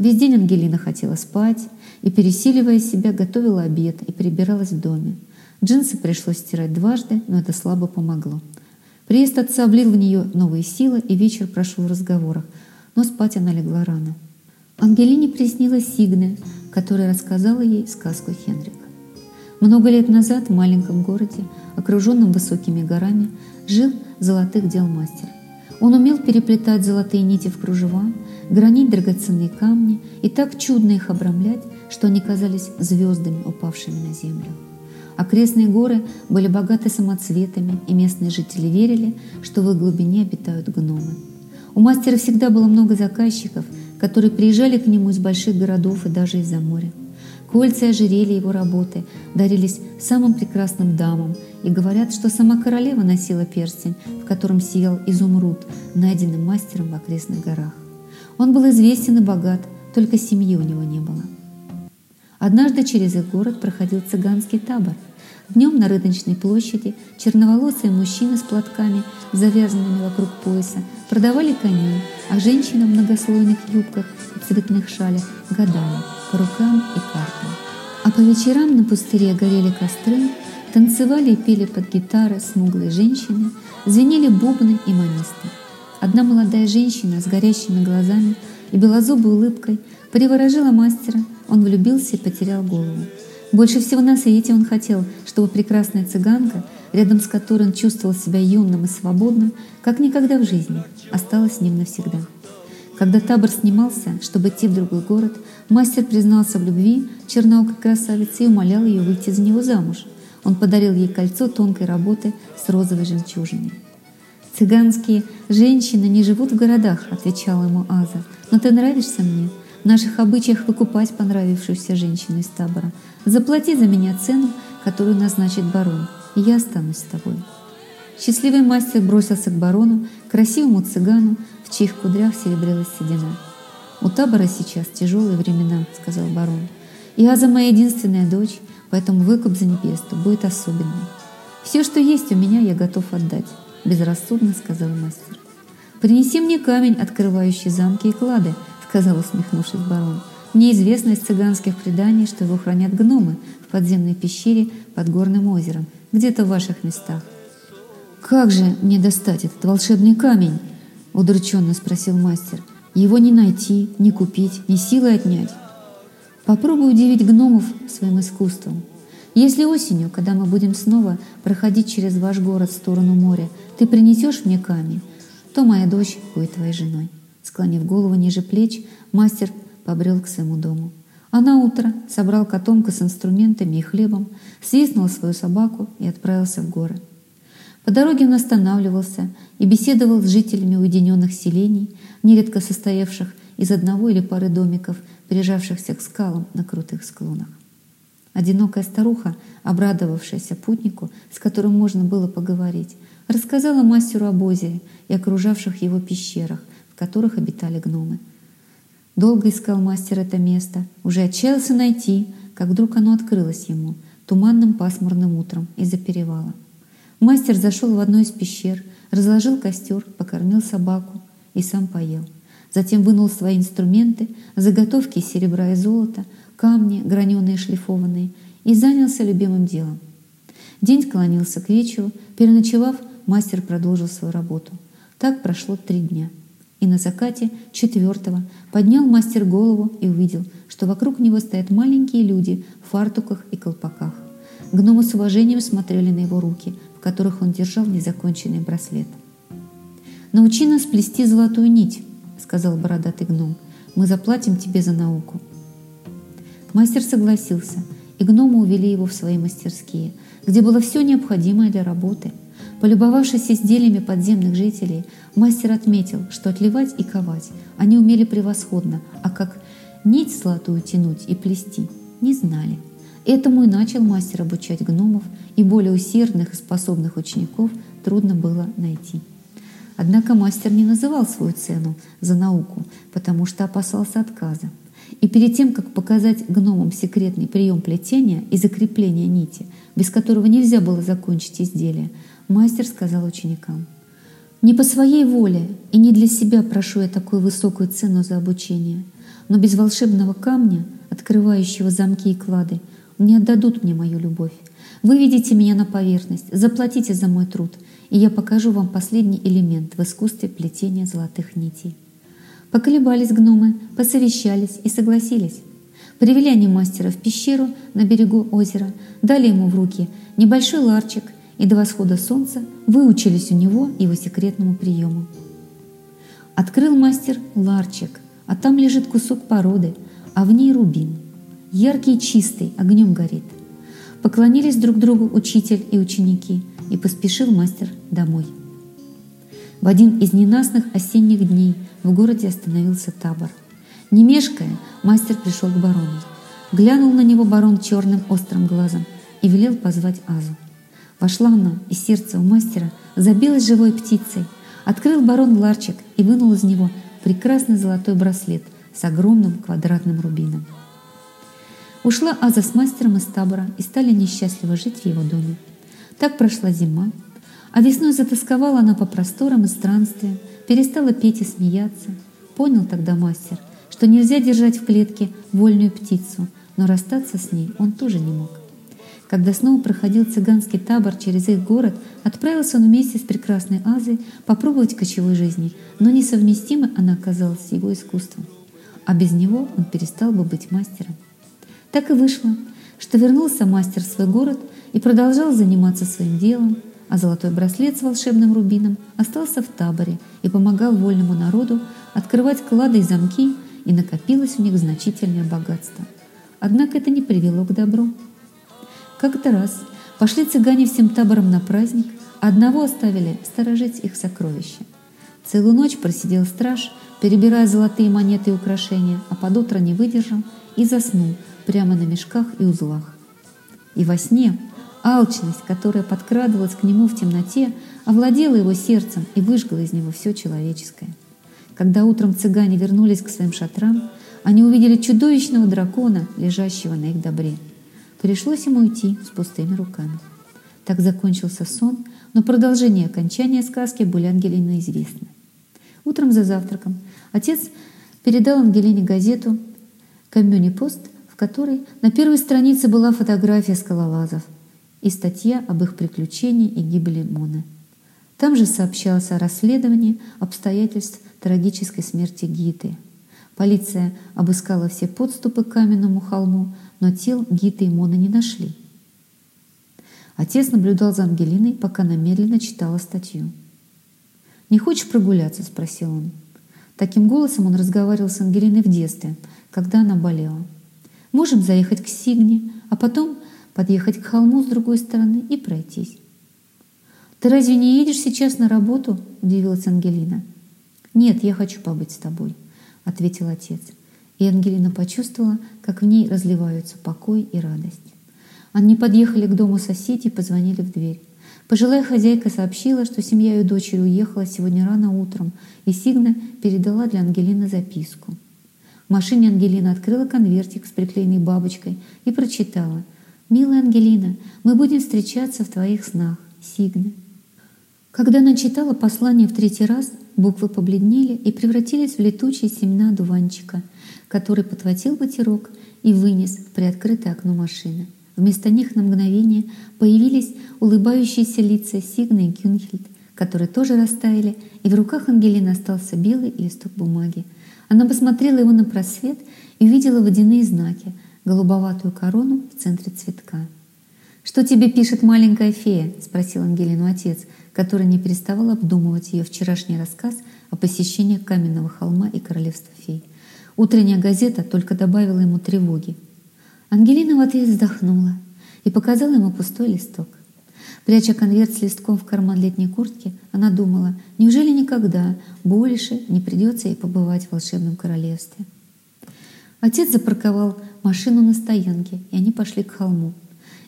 Весь день Ангелина хотела спать и, пересиливая себя, готовила обед и прибиралась в доме. Джинсы пришлось стирать дважды, но это слабо помогло. Приезд отца влил в нее новые силы, и вечер прошел в разговорах, но спать она легла рано. Ангелине приснилась Сигне, которая рассказала ей сказку Хенрика. Много лет назад в маленьком городе, окруженном высокими горами, жил золотых дел мастер. Он умел переплетать золотые нити в кружева, гранить драгоценные камни и так чудно их обрамлять, что они казались звездами, упавшими на землю. Окрестные горы были богаты самоцветами, и местные жители верили, что в их глубине обитают гномы. У мастера всегда было много заказчиков, которые приезжали к нему из больших городов и даже из-за моря. Кольца и ожерелья его работы дарились самым прекрасным дамам, и говорят, что сама королева носила перстень, в котором сиял изумруд, найденный мастером в окрестных горах. Он был известен и богат, только семьи у него не было. Однажды через их город проходил цыганский табор. Днем на рыночной площади черноволосые мужчины с платками, завязанными вокруг пояса, продавали коней, а женщины в многослойных юбках и цветных шалях гадали по рукам и картам. А по вечерам на пустыре горели костры, танцевали и пели под гитары смуглые женщины, звенели бубны и манисты. Одна молодая женщина с горящими глазами и белозубой улыбкой приворожила мастера, он влюбился и потерял голову. Больше всего на свете он хотел, чтобы прекрасная цыганка, рядом с которой он чувствовал себя юным и свободным, как никогда в жизни, осталась с ним навсегда. Когда табор снимался, чтобы идти в другой город, мастер признался в любви черноокой красавице и умолял ее выйти за него замуж. Он подарил ей кольцо тонкой работы с розовой жемчужиной. «Цыганские женщины не живут в городах», — отвечала ему Аза. «Но ты нравишься мне. В наших обычаях выкупать понравившуюся женщину из табора. Заплати за меня цену, которую назначит барон, и я останусь с тобой». Счастливый мастер бросился к барону, красивому цыгану, в чьих кудрях серебрилась седина. «У табора сейчас тяжелые времена», — сказал барон. «И Аза моя единственная дочь, поэтому выкуп за невесту будет особенный. Все, что есть у меня, я готов отдать», — безрассудно сказал мастер. «Принеси мне камень, открывающий замки и клады», сказал, усмехнувшись барон. «Мне известно из цыганских преданий, что его хранят гномы в подземной пещере под горным озером, где-то в ваших местах». «Как же мне достать этот волшебный камень?» — удрученно спросил мастер. «Его не найти, не купить, ни силой отнять». «Попробуй удивить гномов своим искусством. Если осенью, когда мы будем снова проходить через ваш город в сторону моря, ты принесешь мне камень, то моя дочь будет твоей женой». Склонив голову ниже плеч, мастер побрел к своему дому. А на утро собрал котомку с инструментами и хлебом, свистнул свою собаку и отправился в горы. По дороге он останавливался и беседовал с жителями уединенных селений, нередко состоявших из одного или пары домиков, прижавшихся к скалам на крутых склонах. Одинокая старуха, обрадовавшаяся путнику, с которым можно было поговорить, рассказала мастеру об озере и окружавших его пещерах, которых обитали гномы. Долго искал мастер это место, уже отчаялся найти, как вдруг оно открылось ему туманным пасмурным утром из-за перевала. Мастер зашел в одну из пещер, разложил костер, покормил собаку и сам поел. Затем вынул свои инструменты, заготовки из серебра и золота, камни, граненые и шлифованные, и занялся любимым делом. День склонился к вечеру, переночевав, мастер продолжил свою работу. Так прошло три дня — и на закате четвертого поднял мастер голову и увидел, что вокруг него стоят маленькие люди в фартуках и колпаках. Гномы с уважением смотрели на его руки, в которых он держал незаконченный браслет. «Научи нас плести золотую нить», — сказал бородатый гном. «Мы заплатим тебе за науку». Мастер согласился, и гномы увели его в свои мастерские, где было все необходимое для работы — Полюбовавшись изделиями подземных жителей, мастер отметил, что отливать и ковать они умели превосходно, а как нить золотую тянуть и плести не знали. Этому и начал мастер обучать гномов, и более усердных и способных учеников трудно было найти. Однако мастер не называл свою цену за науку, потому что опасался отказа. И перед тем, как показать гномам секретный прием плетения и закрепления нити, без которого нельзя было закончить изделие, Мастер сказал ученикам, «Не по своей воле и не для себя прошу я такую высокую цену за обучение. но без волшебного камня, открывающего замки и клады, не отдадут мне мою любовь. Выведите меня на поверхность, заплатите за мой труд, и я покажу вам последний элемент в искусстве плетения золотых нитей. Поколебались гномы, посовещались и согласились. Привели они мастера в пещеру на берегу озера, дали ему в руки небольшой ларчик и до восхода солнца выучились у него его секретному приему. Открыл мастер ларчик, а там лежит кусок породы, а в ней рубин. Яркий и чистый, огнем горит. Поклонились друг другу учитель и ученики, и поспешил мастер домой. В один из ненастных осенних дней в городе остановился табор. Не мешкая, мастер пришел к барону. Глянул на него барон черным острым глазом и велел позвать Азу. Вошла она, и сердце у мастера забилось живой птицей. Открыл барон ларчик и вынул из него прекрасный золотой браслет с огромным квадратным рубином. Ушла Аза с мастером из табора и стали несчастливо жить в его доме. Так прошла зима, а весной затасковала она по просторам и странствиям, перестала петь и смеяться. Понял тогда мастер, что нельзя держать в клетке вольную птицу, но расстаться с ней он тоже не мог. Когда снова проходил цыганский табор через их город, отправился он вместе с прекрасной Азой попробовать кочевой жизни, но несовместимой она оказалась с его искусством. А без него он перестал бы быть мастером. Так и вышло, что вернулся мастер в свой город и продолжал заниматься своим делом, а золотой браслет с волшебным рубином остался в таборе и помогал вольному народу открывать клады и замки, и накопилось у них значительное богатство. Однако это не привело к добру. Как-то раз пошли цыгане всем табором на праздник, одного оставили сторожить их сокровища. Целую ночь просидел страж, перебирая золотые монеты и украшения, а под утро не выдержал и заснул прямо на мешках и узлах. И во сне Алчность, которая подкрадывалась к нему в темноте, овладела его сердцем и выжгла из него все человеческое. Когда утром цыгане вернулись к своим шатрам, они увидели чудовищного дракона, лежащего на их добре. Пришлось ему уйти с пустыми руками. Так закончился сон, но продолжение окончания сказки были Ангелине известны. Утром за завтраком отец передал Ангелине газету «Коммюни-пост», в которой на первой странице была фотография скалолазов – и статья об их приключении и гибели Моны. Там же сообщалось о расследовании обстоятельств трагической смерти Гиты. Полиция обыскала все подступы к каменному холму, но тел Гиты и Моны не нашли. Отец наблюдал за Ангелиной, пока она медленно читала статью. «Не хочешь прогуляться?» – спросил он. Таким голосом он разговаривал с Ангелиной в детстве, когда она болела. «Можем заехать к Сигне, а потом подъехать к холму с другой стороны и пройтись. «Ты разве не едешь сейчас на работу?» – удивилась Ангелина. «Нет, я хочу побыть с тобой», – ответил отец. И Ангелина почувствовала, как в ней разливаются покой и радость. Они подъехали к дому соседей и позвонили в дверь. Пожилая хозяйка сообщила, что семья ее дочери уехала сегодня рано утром, и Сигна передала для Ангелины записку. В машине Ангелина открыла конвертик с приклеенной бабочкой и прочитала – «Милая Ангелина, мы будем встречаться в твоих снах, Сигна». Когда она читала послание в третий раз, буквы побледнели и превратились в летучие семена дуванчика, который подхватил бутерок и вынес в приоткрытое окно машины. Вместо них на мгновение появились улыбающиеся лица Сигны и Гюнхельд, которые тоже растаяли, и в руках Ангелины остался белый листок бумаги. Она посмотрела его на просвет и увидела водяные знаки — голубоватую корону в центре цветка. «Что тебе пишет маленькая фея?» — спросил Ангелину отец, который не переставал обдумывать ее вчерашний рассказ о посещении каменного холма и королевства фей. Утренняя газета только добавила ему тревоги. Ангелина в ответ вздохнула и показала ему пустой листок. Пряча конверт с листком в карман летней куртки, она думала, неужели никогда больше не придется ей побывать в волшебном королевстве. Отец запарковал машину на стоянке, и они пошли к холму.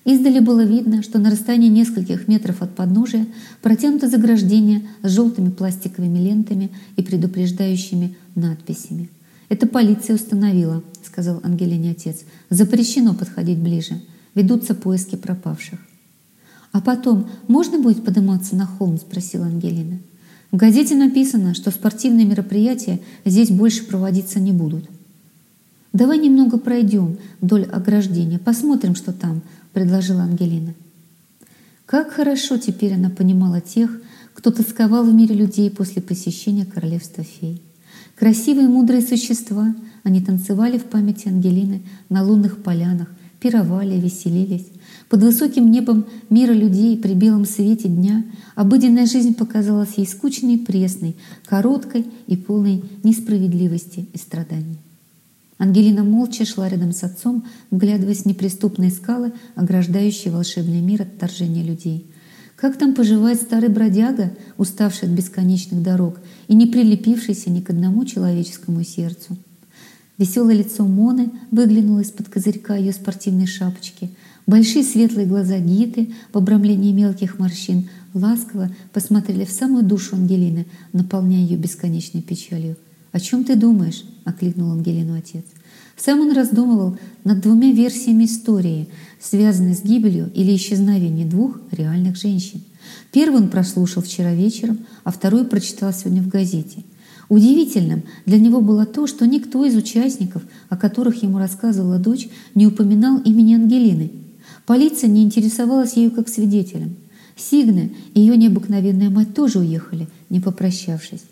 Издали было видно, что на расстоянии нескольких метров от подножия протянуто заграждение с желтыми пластиковыми лентами и предупреждающими надписями. «Это полиция установила», — сказал Ангелине отец. «Запрещено подходить ближе. Ведутся поиски пропавших». «А потом можно будет подниматься на холм?» — спросила Ангелина. «В газете написано, что спортивные мероприятия здесь больше проводиться не будут». «Давай немного пройдем вдоль ограждения, посмотрим, что там», — предложила Ангелина. Как хорошо теперь она понимала тех, кто тосковал в мире людей после посещения королевства фей. Красивые мудрые существа, они танцевали в памяти Ангелины на лунных полянах, пировали, веселились. Под высоким небом мира людей при белом свете дня обыденная жизнь показалась ей скучной и пресной, короткой и полной несправедливости и страданий. Ангелина молча шла рядом с отцом, вглядываясь в неприступные скалы, ограждающие волшебный мир от вторжения людей. Как там поживает старый бродяга, уставший от бесконечных дорог и не прилепившийся ни к одному человеческому сердцу? Веселое лицо Моны выглянуло из-под козырька ее спортивной шапочки. Большие светлые глаза Гиты в обрамлении мелких морщин ласково посмотрели в самую душу Ангелины, наполняя ее бесконечной печалью. «О чем ты думаешь?» — окликнул Ангелину отец. Сам он раздумывал над двумя версиями истории, связанной с гибелью или исчезновением двух реальных женщин. Первый он прослушал вчера вечером, а второй прочитал сегодня в газете. Удивительным для него было то, что никто из участников, о которых ему рассказывала дочь, не упоминал имени Ангелины. Полиция не интересовалась ею как свидетелем. Сигна и ее необыкновенная мать тоже уехали, не попрощавшись.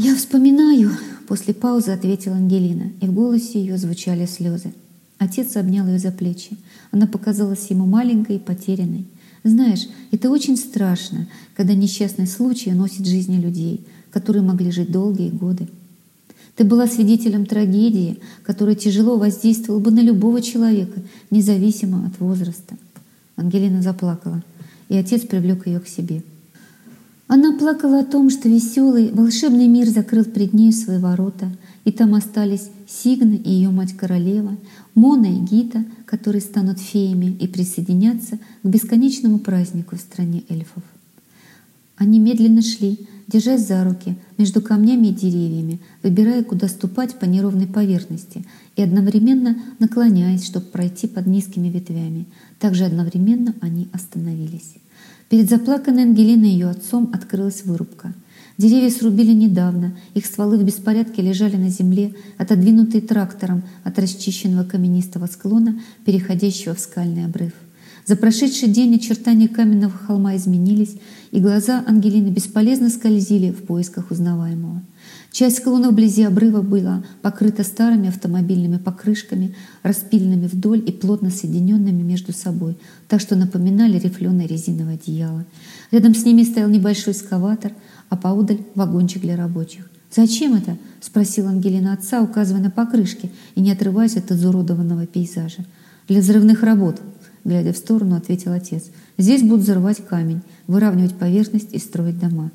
«Я вспоминаю», — после паузы ответила Ангелина, и в голосе ее звучали слезы. Отец обнял ее за плечи. Она показалась ему маленькой и потерянной. «Знаешь, это очень страшно, когда несчастный случай носит жизни людей, которые могли жить долгие годы. Ты была свидетелем трагедии, которая тяжело воздействовала бы на любого человека, независимо от возраста». Ангелина заплакала, и отец привлек ее к себе. Она плакала о том, что веселый, волшебный мир закрыл пред ней свои ворота, и там остались Сигна и ее мать-королева, Мона и Гита, которые станут феями и присоединятся к бесконечному празднику в стране эльфов. Они медленно шли, держась за руки между камнями и деревьями, выбирая, куда ступать по неровной поверхности и одновременно наклоняясь, чтобы пройти под низкими ветвями. Также одновременно они остановились. Перед заплаканной Ангелиной ее отцом открылась вырубка. Деревья срубили недавно, их стволы в беспорядке лежали на земле, отодвинутые трактором от расчищенного каменистого склона, переходящего в скальный обрыв. За прошедший день очертания каменного холма изменились, и глаза Ангелины бесполезно скользили в поисках узнаваемого. Часть склона вблизи обрыва была покрыта старыми автомобильными покрышками, распиленными вдоль и плотно соединенными между собой, так что напоминали рифленое резиновое одеяло. Рядом с ними стоял небольшой эскаватор, а поудаль — вагончик для рабочих. «Зачем это?» — спросила Ангелина отца, указывая на покрышки и не отрываясь от изуродованного пейзажа. «Для взрывных работ», — глядя в сторону, ответил отец. «Здесь будут взрывать камень, выравнивать поверхность и строить дома».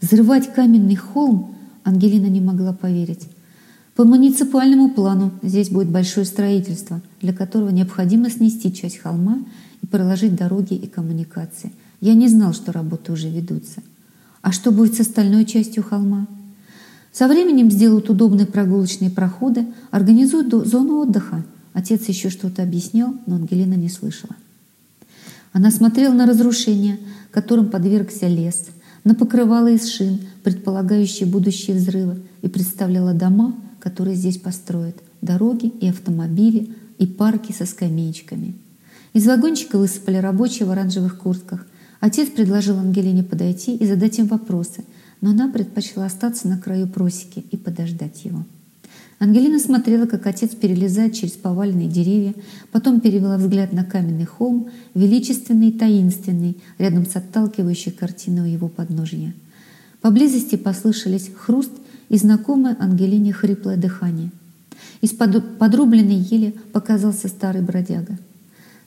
«Взрывать каменный холм?» Ангелина не могла поверить. По муниципальному плану здесь будет большое строительство, для которого необходимо снести часть холма и проложить дороги и коммуникации. Я не знал, что работы уже ведутся. А что будет с остальной частью холма? Со временем сделают удобные прогулочные проходы, организуют зону отдыха. Отец еще что-то объяснял, но Ангелина не слышала. Она смотрела на разрушения, которым подвергся лес – на покрывало из шин, предполагающие будущие взрывы, и представляла дома, которые здесь построят, дороги и автомобили, и парки со скамеечками. Из вагончика высыпали рабочие в оранжевых куртках. Отец предложил Ангелине подойти и задать им вопросы, но она предпочла остаться на краю просеки и подождать его. Ангелина смотрела, как отец перелезает через поваленные деревья, потом перевела взгляд на каменный холм, величественный и таинственный, рядом с отталкивающей картиной у его подножия. Поблизости послышались хруст и знакомое Ангелине хриплое дыхание. Из под подрубленной ели показался старый бродяга.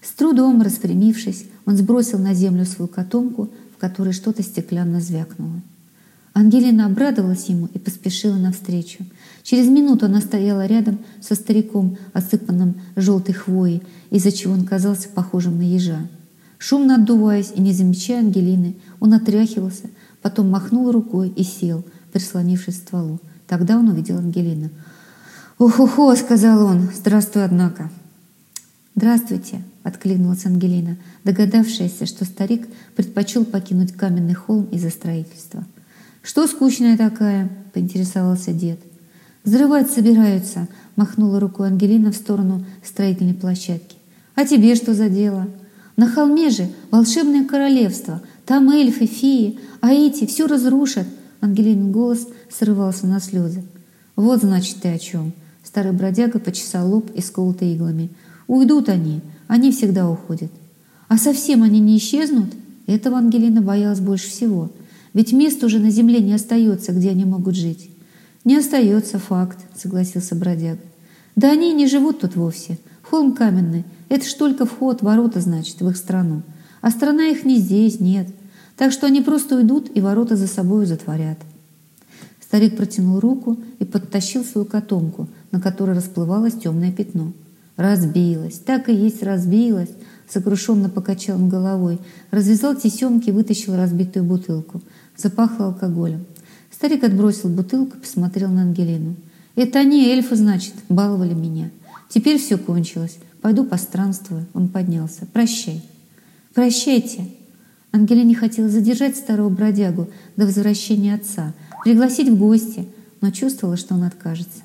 С трудом распрямившись, он сбросил на землю свою котомку, в которой что-то стеклянно звякнуло. Ангелина обрадовалась ему и поспешила навстречу. Через минуту она стояла рядом со стариком, осыпанным желтой хвоей, из-за чего он казался похожим на ежа. Шумно отдуваясь и не замечая Ангелины, он отряхивался, потом махнул рукой и сел, прислонившись к стволу. Тогда он увидел Ангелину. «Ох-охо!» — сказал он. «Здравствуй, однако!» «Здравствуйте!» — откликнулась Ангелина, догадавшаяся, что старик предпочел покинуть каменный холм из-за строительства. «Что скучная такая?» — поинтересовался дед. «Взрывать собираются», — махнула рукой Ангелина в сторону строительной площадки. «А тебе что за дело? На холме же волшебное королевство, там эльфы, феи, а эти все разрушат». Ангелинин голос срывался на слезы. «Вот, значит, ты о чем». Старый бродяга почесал лоб, исколотый иглами. «Уйдут они, они всегда уходят. А совсем они не исчезнут?» Этого Ангелина боялась больше всего. Ведь места уже на земле не остается, где они могут жить. «Не остается факт», — согласился бродяга. «Да они не живут тут вовсе. Холм каменный. Это ж только вход, ворота, значит, в их страну. А страна их не здесь, нет. Так что они просто уйдут и ворота за собой затворят». Старик протянул руку и подтащил свою котомку, на которой расплывалось темное пятно. «Разбилась, так и есть разбилась», — сокрушенно покачал он головой, развязал тесемки и вытащил разбитую бутылку. Запахло алкоголем. Старик отбросил бутылку посмотрел на Ангелину. «Это они, эльфы, значит, баловали меня. Теперь все кончилось. Пойду постранствую». Он поднялся. «Прощай». «Прощайте». Ангелине хотела задержать старого бродягу до возвращения отца, пригласить в гости, но чувствовала, что он откажется.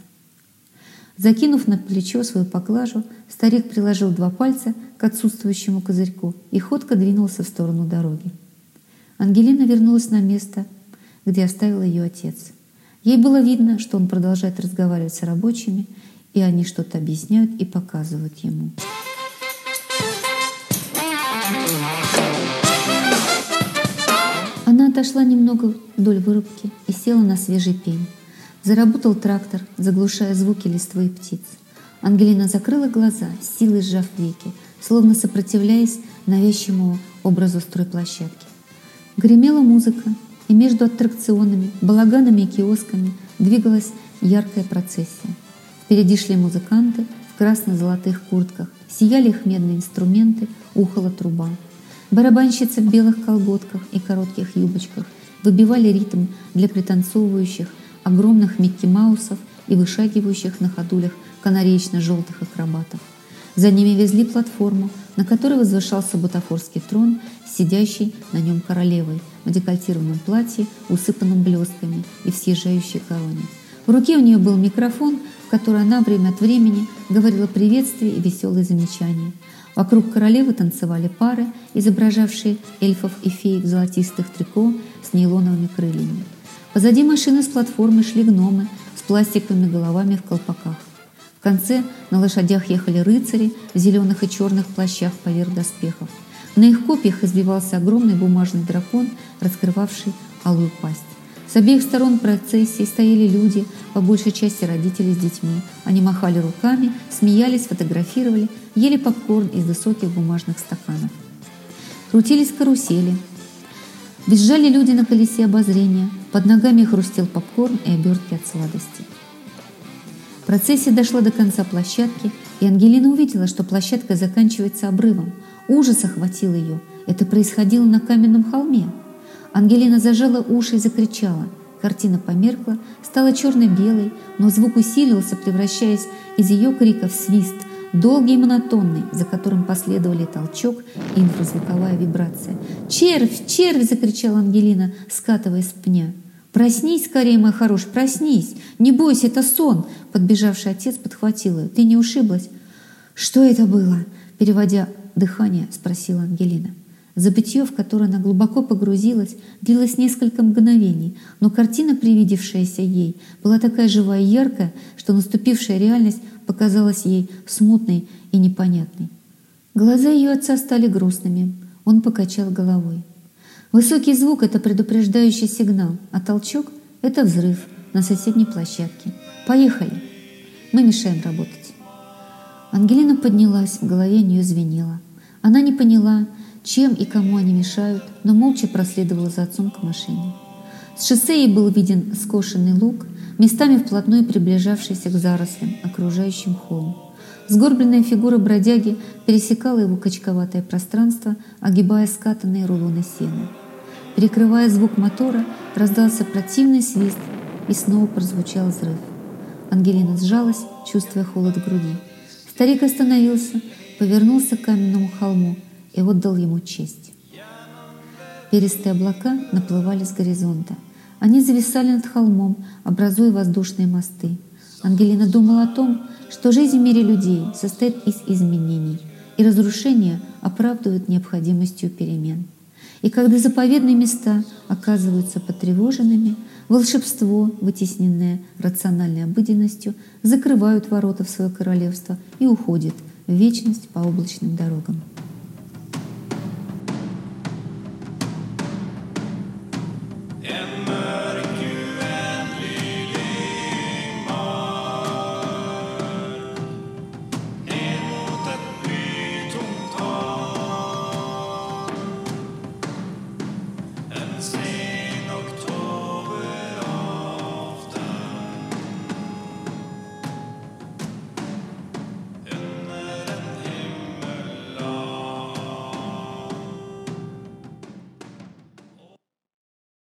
Закинув на плечо свою поклажу, старик приложил два пальца к отсутствующему козырьку и ходко двинулся в сторону дороги. Ангелина вернулась на место – где оставил ее отец. Ей было видно, что он продолжает разговаривать с рабочими, и они что-то объясняют и показывают ему. Она отошла немного вдоль вырубки и села на свежий пень. Заработал трактор, заглушая звуки листвы и птиц. Ангелина закрыла глаза, силой сжав веки, словно сопротивляясь навязчивому образу стройплощадки. Гремела музыка, и между аттракционами, балаганами и киосками двигалась яркая процессия. Впереди шли музыканты в красно-золотых куртках, сияли их медные инструменты, ухала труба. Барабанщицы в белых колготках и коротких юбочках выбивали ритм для пританцовывающих огромных Микки Маусов и вышагивающих на ходулях канареечно-желтых акробатов. За ними везли платформу, на которой возвышался бутафорский трон, сидящий на нем королевой в декольтированном платье, усыпанном блестками и в съезжающей короне. В руке у нее был микрофон, в который она время от времени говорила приветствия и веселые замечания. Вокруг королевы танцевали пары, изображавшие эльфов и феек в золотистых трико с нейлоновыми крыльями. Позади машины с платформы шли гномы с пластиковыми головами в колпаках. В конце на лошадях ехали рыцари в зеленых и черных плащах поверх доспехов. На их копьях избивался огромный бумажный дракон, раскрывавший алую пасть. С обеих сторон процессии стояли люди, по большей части родители с детьми. Они махали руками, смеялись, фотографировали, ели попкорн из высоких бумажных стаканов. Крутились карусели. Бежали люди на колесе обозрения. Под ногами хрустел попкорн и обертки от сладости. Процессия дошла до конца площадки, и Ангелина увидела, что площадка заканчивается обрывом. Ужас охватил ее. Это происходило на каменном холме. Ангелина зажала уши и закричала. Картина померкла, стала черно-белой, но звук усилился, превращаясь из ее крика в свист, долгий и монотонный, за которым последовали толчок и инфразвуковая вибрация. «Червь! Червь!» – закричала Ангелина, скатываясь с пня. «Проснись скорее, мой хорош, проснись! Не бойся, это сон!» Подбежавший отец подхватил ее. «Ты не ушиблась?» «Что это было?» Переводя дыхание, спросила Ангелина. Забытье, в которое она глубоко погрузилась, длилось несколько мгновений, но картина, привидевшаяся ей, была такая живая и яркая, что наступившая реальность показалась ей смутной и непонятной. Глаза ее отца стали грустными. Он покачал головой. Высокий звук — это предупреждающий сигнал, а толчок — это взрыв на соседней площадке. Поехали. Мы мешаем работать. Ангелина поднялась, в голове у нее звенело. Она не поняла, чем и кому они мешают, но молча проследовала за отцом к машине. С шоссе ей был виден скошенный луг, местами вплотную приближавшийся к зарослям, окружающим холм. Сгорбленная фигура бродяги пересекала его качковатое пространство, огибая скатанные рулоны сена. Перекрывая звук мотора, раздался противный свист, и снова прозвучал взрыв. Ангелина сжалась, чувствуя холод в груди. Старик остановился, повернулся к каменному холму и отдал ему честь. Перистые облака наплывали с горизонта. Они зависали над холмом, образуя воздушные мосты. Ангелина думала о том, что жизнь в мире людей состоит из изменений, и разрушения оправдывают необходимостью перемен. И когда заповедные места оказываются потревоженными, волшебство, вытесненное рациональной обыденностью, закрывают ворота в свое королевство и уходит в вечность по облачным дорогам.